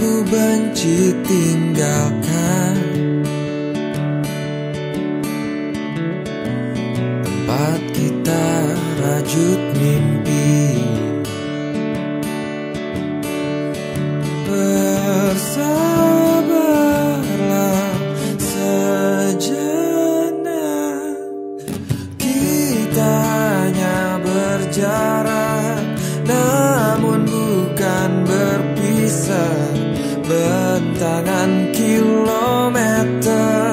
benci tinggalkan. Tempat kita rajut mimpi. Bersabarlah sejenak. Kita hanya berjarak Namun bukan berpisah Bentangan kilometer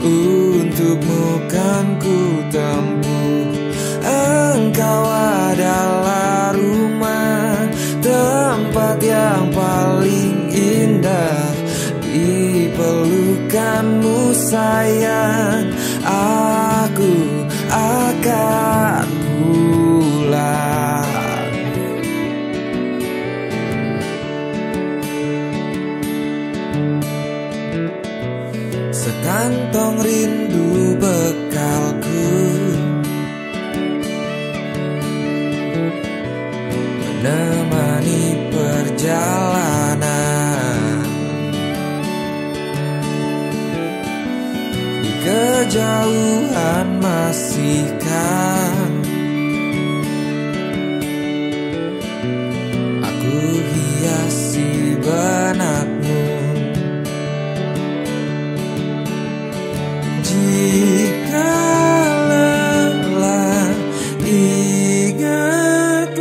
Untukmu kan ku tempuh. Engkau adalah rumah Tempat yang paling indah. Di pelukanmu sayang Sekantong rindu bekalku. Menemani perjalanan. Di kejauhan masihkan Jika ingatlah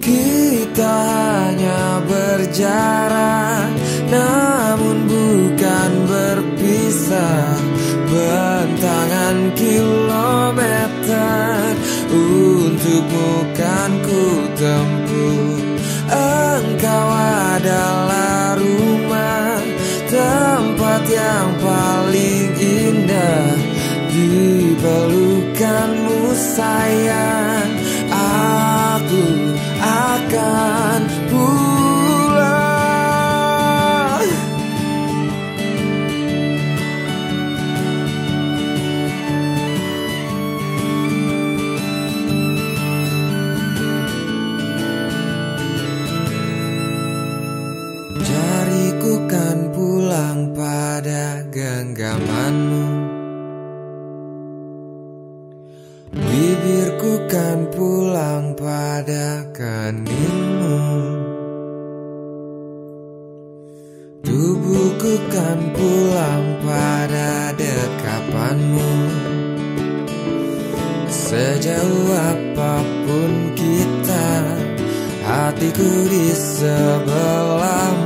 Kita hanya berjarak Namun bukan berpisah. Bentangan kilometer Untukmu sayang Aku akan pulang. Jariku kan pulang pada genggamanmu Kan pulang pada keningmu. Tubuhku kan pulang pada dekapanmu. Sejauh apa pun kita Hatiku di sebelahmu